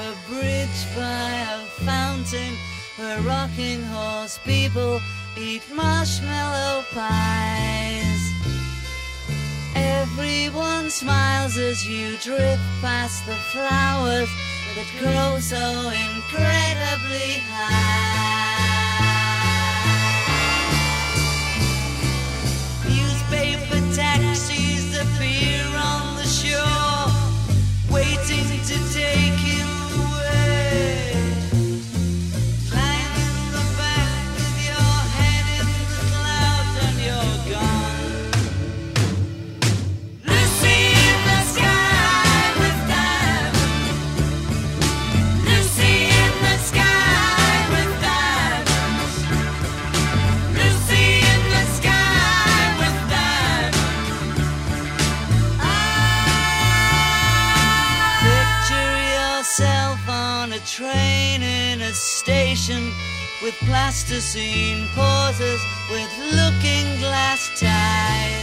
a bridge by a fountain where rocking horse people eat marshmallow pies. Everyone smiles as you drift past the flowers that grow so incredibly high. Train in a station with plasticine pauses with looking glass ties.